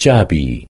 嘉比。